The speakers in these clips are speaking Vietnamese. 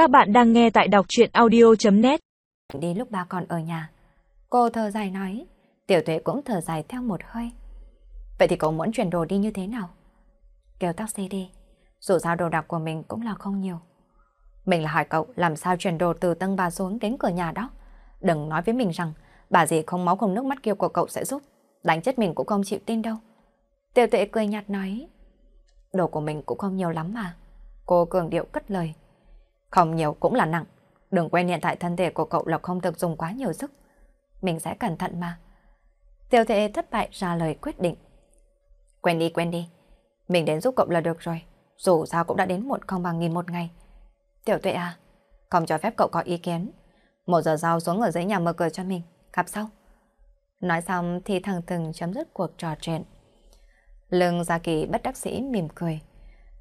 Các bạn đang nghe tại đọc chuyện audio.net Đi lúc ba còn ở nhà. Cô thở dài nói, tiểu tuệ cũng thở dài theo một hơi. Vậy thì cậu muốn chuyển đồ đi như thế nào? Kêu taxi đi, dù sao đồ đạc của mình cũng là không nhiều. Mình là hỏi cậu làm sao chuyển đồ từ tầng ba xuống đến cửa nhà đó. Đừng nói với mình rằng bà gì không máu không nước mắt kia của cậu sẽ giúp. Đánh chết mình cũng không chịu tin đâu. Tiểu tuệ cười nhạt nói, đồ của mình cũng không nhiều lắm mà. Cô cường điệu cất lời. Không nhiều cũng là nặng. Đừng quên hiện tại thân thể của cậu là không được dùng quá nhiều sức. Mình sẽ cẩn thận mà. Tiểu thể thất bại ra lời quyết định. Quen đi, quen đi. Mình đến giúp cậu là được rồi. Dù sao cũng đã đến muộn không bằng nghìn một ngày. Tiểu tuệ à, không cho phép cậu có ý kiến. Một giờ sau xuống ở dưới nhà mở cửa cho mình. Gặp sau. Nói xong thì thằng từng chấm dứt cuộc trò chuyện. Lương Gia Kỳ bất đắc sĩ mỉm cười.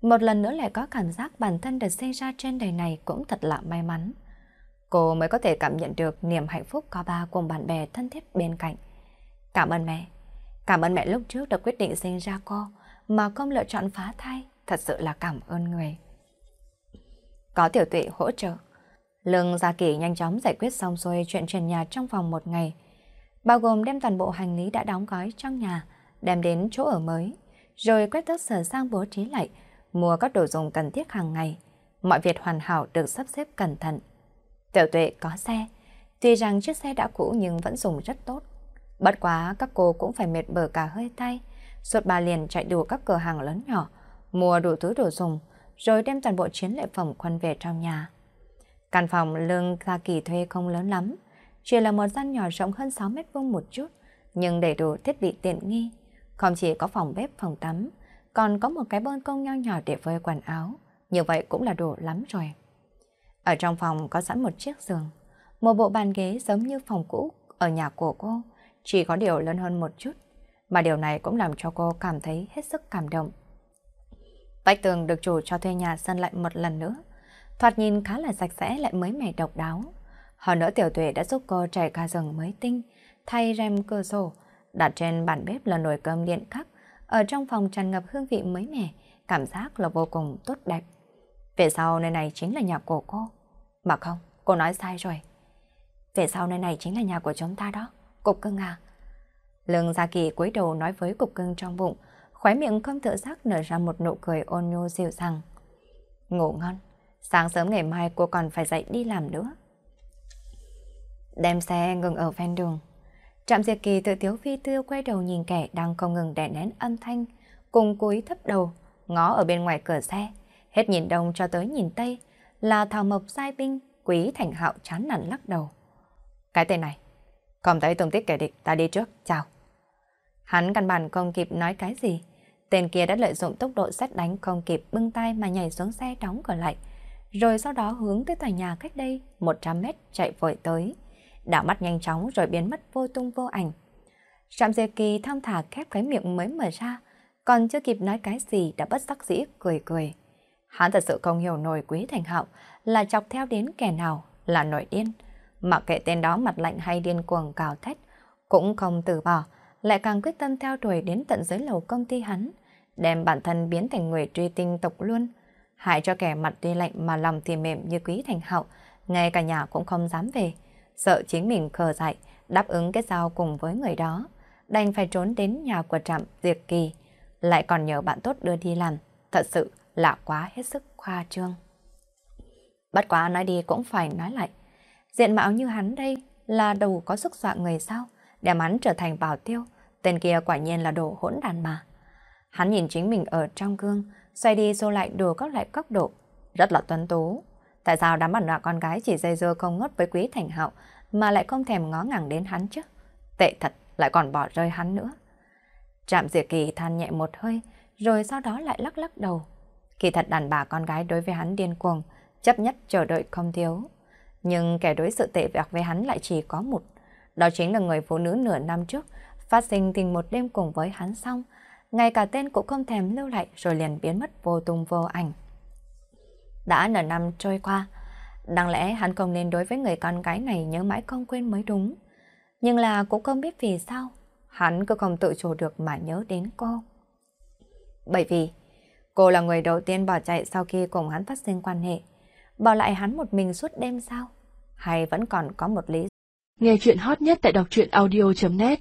Một lần nữa lại có cảm giác bản thân được sinh ra trên đời này cũng thật là may mắn. Cô mới có thể cảm nhận được niềm hạnh phúc có ba cùng bạn bè thân thiết bên cạnh. Cảm ơn mẹ. Cảm ơn mẹ lúc trước đã quyết định sinh ra cô mà không lựa chọn phá thai. Thật sự là cảm ơn người. Có tiểu tuệ hỗ trợ. Lương Gia Kỳ nhanh chóng giải quyết xong xuôi chuyện chuyển nhà trong vòng một ngày. Bao gồm đem toàn bộ hành lý đã đóng gói trong nhà, đem đến chỗ ở mới, rồi quét tước sở sang bố trí lại, mua các đồ dùng cần thiết hàng ngày. Mọi việc hoàn hảo được sắp xếp cẩn thận. Tiểu tuệ có xe, tuy rằng chiếc xe đã cũ nhưng vẫn dùng rất tốt. Bất quá các cô cũng phải mệt bờ cả hơi tay, suốt ba liền chạy đủ các cửa hàng lớn nhỏ, mua đủ thứ đồ dùng, rồi đem toàn bộ chiến lợi phẩm quân về trong nhà. Căn phòng lương Gia Kỳ thuê không lớn lắm, chỉ là một gian nhỏ rộng hơn 6 mét vuông một chút, nhưng đầy đủ thiết bị tiện nghi. Không chỉ có phòng bếp, phòng tắm, còn có một cái bơn công nho nhỏ để phơi quần áo. Như vậy cũng là đủ lắm rồi. Ở trong phòng có sẵn một chiếc giường, một bộ bàn ghế giống như phòng cũ ở nhà của cô, chỉ có điều lớn hơn một chút. Mà điều này cũng làm cho cô cảm thấy hết sức cảm động. Vách tường được chủ cho thuê nhà sân lại một lần nữa. Thoạt nhìn khá là sạch sẽ lại mới mẻ độc đáo. Hơn nữa tiểu tuệ đã giúp cô trải ca giường mới tinh, thay rèm cửa sổ, đặt trên bàn bếp là nồi cơm điện khắc, ở trong phòng tràn ngập hương vị mới mẻ, cảm giác là vô cùng tốt đẹp. Về sau nơi này chính là nhà của cô. Mà không, cô nói sai rồi. Về sau nơi này chính là nhà của chúng ta đó, cục cưng à. Lương Gia Kỳ cúi đầu nói với cục cưng trong bụng, khóe miệng không tự giác nở ra một nụ cười ôn nhu dịu dàng. Ngủ ngon, sáng sớm ngày mai cô còn phải dậy đi làm nữa. Đem xe ngừng ở ven đường. Trạm Diệt Kỳ tự tiếu phi tiêu quay đầu nhìn kẻ đang không ngừng đè nén âm thanh, cùng cúi thấp đầu, ngó ở bên ngoài cửa xe, hết nhìn đông cho tới nhìn tây, là Thảo Mộc Sai Binh, Quý Thành Hạo chán nản lắc đầu. Cái tên này, không thấy tung tích kẻ địch, ta đi trước, chào. Hắn căn bản không kịp nói cái gì, tên kia đã lợi dụng tốc độ xét đánh không kịp bưng tay mà nhảy xuống xe đóng cửa lại, rồi sau đó hướng tới tòa nhà cách đây 100 mét chạy vội tới đảo mắt nhanh chóng rồi biến mất vô tung vô ảnh. Trạm Diệp Kỳ thong thả khép cái miệng mới mở ra, còn chưa kịp nói cái gì đã bất đắc dĩ cười cười. Hắn thật sự không hiểu nổi quý thành hạo là chọc theo đến kẻ nào là nổi điên. Mặc kệ tên đó mặt lạnh hay điên cuồng cào thét, cũng không từ bỏ, lại càng quyết tâm theo đuổi đến tận dưới lầu công ty hắn, đem bản thân biến thành người truy tinh tộc luôn. Hại cho kẻ mặt tuy lạnh mà lòng thì mềm như quý thành hạo, ngay cả nhà cũng không dám về sợ chính mình khờ dại, đáp ứng kết giao cùng với người đó, đành phải trốn đến nhà của trạm Diệp Kỳ, lại còn nhờ bạn tốt đưa đi làm, thật sự là quá hết sức khoa trương. Bất quá nói đi cũng phải nói lại, diện mạo như hắn đây là đầu có sức dọa người sao, đem hắn trở thành bảo tiêu, tên kia quả nhiên là đồ hỗn đàn mà. Hắn nhìn chính mình ở trong gương, xoay đi xô lại đồ các loại góc độ, rất là tuấn tú, Tại sao đám bản nọa con gái chỉ dây dưa không ngớt với quý thành Hậu mà lại không thèm ngó ngàng đến hắn chứ? Tệ thật, lại còn bỏ rơi hắn nữa. Trạm diệt kỳ than nhẹ một hơi, rồi sau đó lại lắc lắc đầu. Kỳ thật đàn bà con gái đối với hắn điên cuồng, chấp nhất chờ đợi không thiếu. Nhưng kẻ đối sự tệ vạc với hắn lại chỉ có một. Đó chính là người phụ nữ nửa năm trước, phát sinh tình một đêm cùng với hắn xong. Ngay cả tên cũng không thèm lưu lại rồi liền biến mất vô tung vô ảnh. Đã nửa năm trôi qua, đáng lẽ hắn không nên đối với người con gái này nhớ mãi không quên mới đúng. Nhưng là cũng không biết vì sao, hắn cứ không tự chủ được mà nhớ đến cô. Bởi vì, cô là người đầu tiên bỏ chạy sau khi cùng hắn phát sinh quan hệ. bỏ lại hắn một mình suốt đêm sao? Hay vẫn còn có một lý Nghe chuyện hot nhất tại đọc truyện audio.net